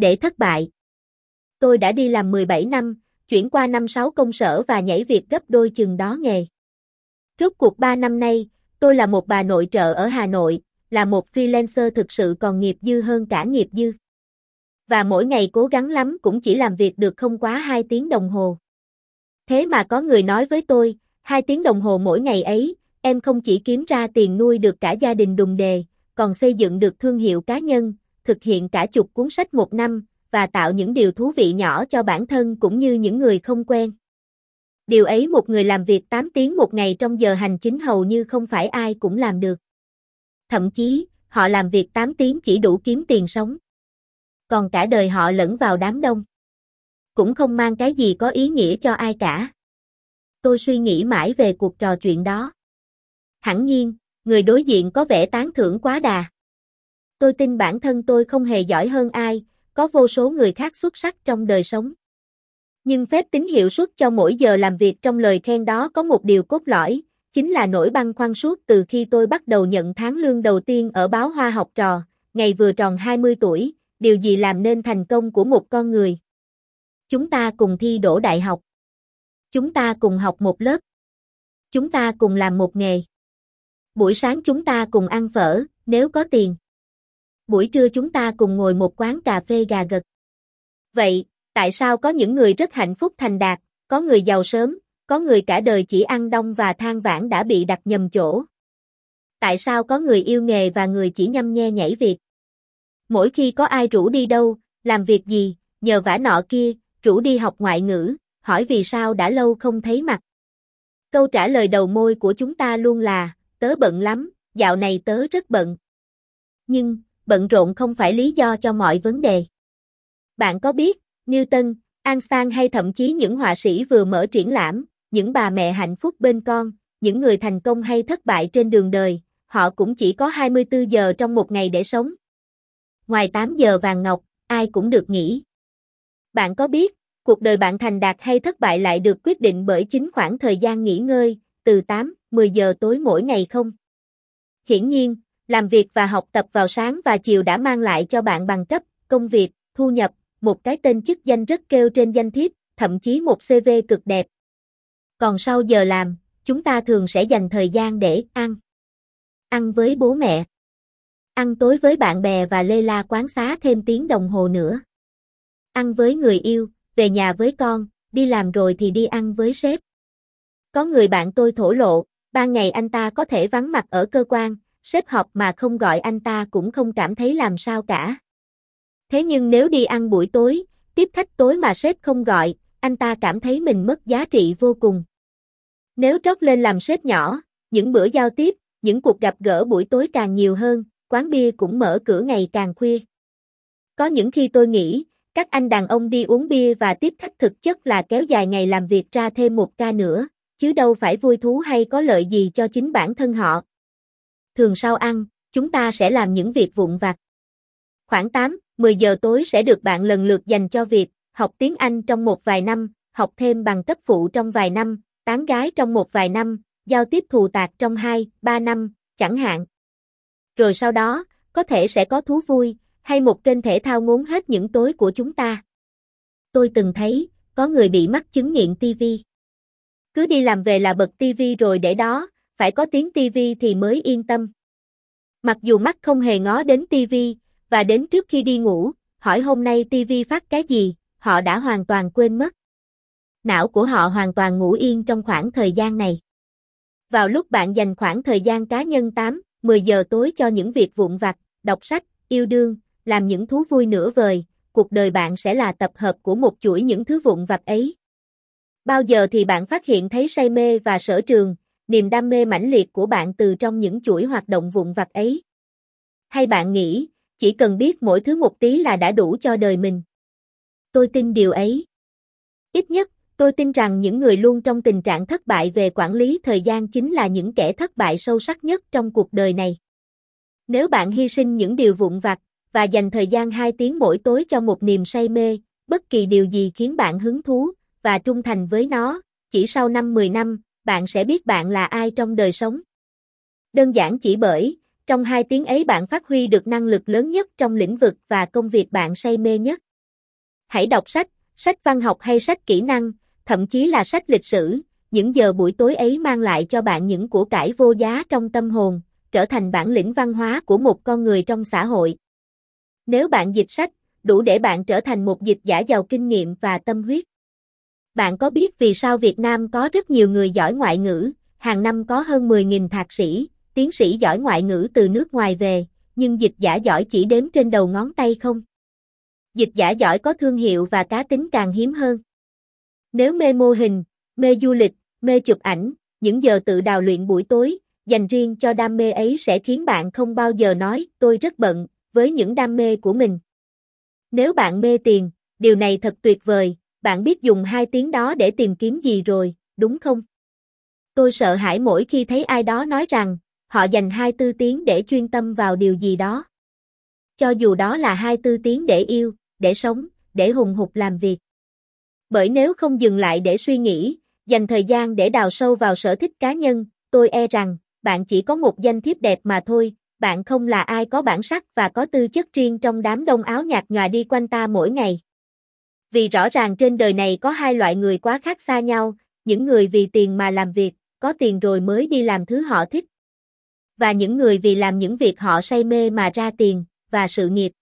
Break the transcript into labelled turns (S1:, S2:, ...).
S1: Để thất bại. Tôi đã đi làm 17 năm, chuyển qua năm sáu công sở và nhảy việc gấp đôi chừng đó nghề. Rốt cuộc 3 năm nay, tôi là một bà nội trợ ở Hà Nội, là một freelancer thực sự còn nghiệp dư hơn cả nghiệp dư. Và mỗi ngày cố gắng lắm cũng chỉ làm việc được không quá 2 tiếng đồng hồ. Thế mà có người nói với tôi, 2 tiếng đồng hồ mỗi ngày ấy, em không chỉ kiếm ra tiền nuôi được cả gia đình đùng đề, còn xây dựng được thương hiệu cá nhân, thực hiện cả chục cuốn sách một năm, và tạo những điều thú vị nhỏ cho bản thân cũng như những người không quen. Điều ấy một người làm việc 8 tiếng một ngày trong giờ hành chính hầu như không phải ai cũng làm được. Thậm chí, họ làm việc 8 tiếng chỉ đủ kiếm tiền sống. Còn cả đời họ lẫn vào đám đông. Cũng không mang cái gì có ý nghĩa cho ai cả. Tôi suy nghĩ mãi về cuộc trò chuyện đó. Hẳn nhiên, người đối diện có vẻ tán thưởng quá đà. Tôi tin bản thân tôi không hề giỏi hơn ai, có vô số người khác xuất sắc trong đời sống. Nhưng phép tính hiệu suất cho mỗi giờ làm việc trong lời khen đó có một điều cốt lõi, chính là nỗi băn khoăn suốt từ khi tôi bắt đầu nhận tháng lương đầu tiên ở báo Hoa học trò, ngày vừa tròn 20 tuổi, điều gì làm nên thành công của một con người. Chúng ta cùng thi đỗ đại học. Chúng ta cùng học một lớp. Chúng ta cùng làm một nghề. Buổi sáng chúng ta cùng ăn phở, nếu có tiền. Buổi trưa chúng ta cùng ngồi một quán cà phê gà gật. Vậy, tại sao có những người rất hạnh phúc thành đạt, có người giàu sớm, có người cả đời chỉ ăn đông và than vãn đã bị đặt nhầm chỗ? Tại sao có người yêu nghề và người chỉ nhâm nhe nhảy việc? Mỗi khi có ai rủ đi đâu, làm việc gì, nhờ vả nọ kia, rủ đi học ngoại ngữ, hỏi vì sao đã lâu không thấy mặt. Câu trả lời đầu môi của chúng ta luôn là, tớ bận lắm, dạo này tớ rất bận. Nhưng, bận rộn không phải lý do cho mọi vấn đề. Bạn có biết, Newton, Einstein hay thậm chí những họa sĩ vừa mở triển lãm, những bà mẹ hạnh phúc bên con, những người thành công hay thất bại trên đường đời, họ cũng chỉ có 24 giờ trong một ngày để sống. Ngoài 8 giờ vàng ngọc, ai cũng được nghỉ. Bạn có biết, cuộc đời bạn thành đạt hay thất bại lại được quyết định bởi chính khoảng thời gian nghỉ ngơi, từ 8, 10 giờ tối mỗi ngày không? Hiển nhiên, làm việc và học tập vào sáng và chiều đã mang lại cho bạn bằng cấp, công việc, thu nhập, một cái tên chức danh rất kêu trên danh thiếp, thậm chí một CV cực đẹp. Còn sau giờ làm, chúng ta thường sẽ dành thời gian để ăn. Ăn với bố mẹ. Ăn tối với bạn bè và lê la quán xá thêm tiếng đồng hồ nữa. Ăn với người yêu, về nhà với con, đi làm rồi thì đi ăn với sếp. Có người bạn tôi thổ lộ, ban ngày anh ta có thể vắng mặt ở cơ quan, sếp họp mà không gọi anh ta cũng không cảm thấy làm sao cả. Thế nhưng nếu đi ăn buổi tối, tiếp khách tối mà sếp không gọi, anh ta cảm thấy mình mất giá trị vô cùng. Nếu trót lên làm sếp nhỏ, những bữa giao tiếp, những cuộc gặp gỡ buổi tối càng nhiều hơn, quán bia cũng mở cửa ngày càng khuya. Có những khi tôi nghĩ, các anh đàn ông đi uống bia và tiếp khách thực chất là kéo dài ngày làm việc ra thêm một ca nữa, chứ đâu phải vui thú hay có lợi gì cho chính bản thân họ. Thường sau ăn, chúng ta sẽ làm những việc vụn vặt. Khoảng 8, 10 giờ tối sẽ được bạn lần lượt dành cho việc học tiếng Anh trong một vài năm, học thêm bằng cấp phụ trong vài năm, tán gái trong một vài năm, giao tiếp thù tạc trong 2, 3 năm, chẳng hạn. Rồi sau đó, có thể sẽ có thú vui, hay một kênh thể thao ngốn hết những tối của chúng ta. Tôi từng thấy, có người bị mắc chứng nghiện TV. Cứ đi làm về là bật TV rồi để đó, phải có tiếng TV thì mới yên tâm. Mặc dù mắt không hề ngó đến TV, và đến trước khi đi ngủ, hỏi hôm nay TV phát cái gì, họ đã hoàn toàn quên mất. Não của họ hoàn toàn ngủ yên trong khoảng thời gian này. Vào lúc bạn dành khoảng thời gian cá nhân 8, 10 giờ tối cho những việc vụn vặt, đọc sách, yêu đương, làm những thú vui nửa vời, cuộc đời bạn sẽ là tập hợp của một chuỗi những thứ vụn vặt ấy. Bao giờ thì bạn phát hiện thấy say mê và sở trường, niềm đam mê mãnh liệt của bạn từ trong những chuỗi hoạt động vụn vặt ấy? Hay bạn nghĩ, chỉ cần biết mỗi thứ một tí là đã đủ cho đời mình? Tôi tin điều ấy. Ít nhất, tôi tin rằng những người luôn trong tình trạng thất bại về quản lý thời gian chính là những kẻ thất bại sâu sắc nhất trong cuộc đời này. Nếu bạn hy sinh những điều vụn vặt, và dành thời gian 2 tiếng mỗi tối cho một niềm say mê, bất kỳ điều gì khiến bạn hứng thú, và trung thành với nó, chỉ sau 5-10 năm, bạn sẽ biết bạn là ai trong đời sống. Đơn giản chỉ bởi, trong hai tiếng ấy bạn phát huy được năng lực lớn nhất trong lĩnh vực và công việc bạn say mê nhất. Hãy đọc sách, sách văn học hay sách kỹ năng, thậm chí là sách lịch sử, những giờ buổi tối ấy mang lại cho bạn những của cải vô giá trong tâm hồn, trở thành bản lĩnh văn hóa của một con người trong xã hội. Nếu bạn dịch sách, đủ để bạn trở thành một dịch giả giàu kinh nghiệm và tâm huyết. Bạn có biết vì sao Việt Nam có rất nhiều người giỏi ngoại ngữ, hàng năm có hơn 10.000 thạc sĩ, tiến sĩ giỏi ngoại ngữ từ nước ngoài về, nhưng dịch giả giỏi chỉ đếm trên đầu ngón tay không? Dịch giả giỏi có thương hiệu và cá tính càng hiếm hơn. Nếu mê mô hình, mê du lịch, mê chụp ảnh, những giờ tự đào luyện buổi tối, dành riêng cho đam mê ấy sẽ khiến bạn không bao giờ nói, tôi rất bận, với những đam mê của mình. Nếu bạn mê tiền, điều này thật tuyệt vời, bạn biết dùng hai tiếng đó để tìm kiếm gì rồi, đúng không? Tôi sợ hãi mỗi khi thấy ai đó nói rằng, họ dành hai tư tiếng để chuyên tâm vào điều gì đó. Cho dù đó là hai tư tiếng để yêu, để sống, để hùng hục làm việc. Bởi nếu không dừng lại để suy nghĩ, dành thời gian để đào sâu vào sở thích cá nhân, tôi e rằng, bạn chỉ có một danh thiếp đẹp mà thôi, bạn không là ai có bản sắc và có tư chất riêng trong đám đông áo nhạt nhòa đi quanh ta mỗi ngày. Vì rõ ràng trên đời này có hai loại người quá khác xa nhau, những người vì tiền mà làm việc, có tiền rồi mới đi làm thứ họ thích. Và những người vì làm những việc họ say mê mà ra tiền, và sự nghiệp.